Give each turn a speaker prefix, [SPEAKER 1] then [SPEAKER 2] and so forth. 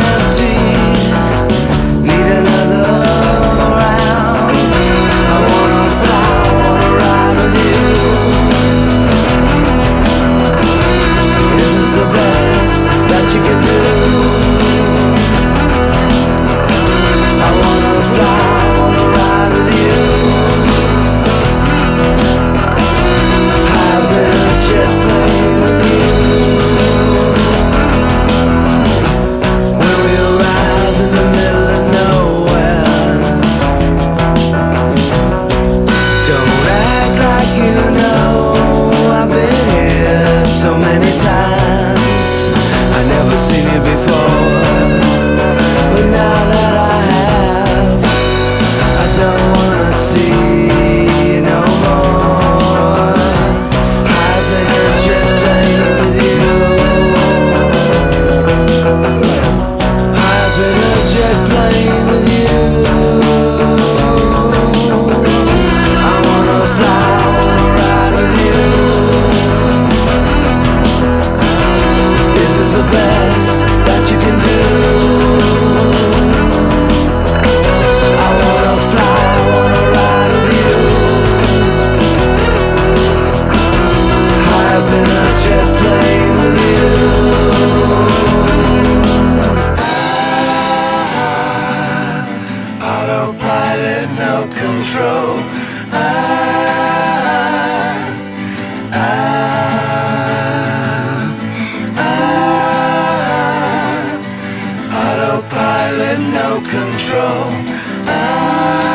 [SPEAKER 1] Empty. control. I, I, I, autopilot, no control. I,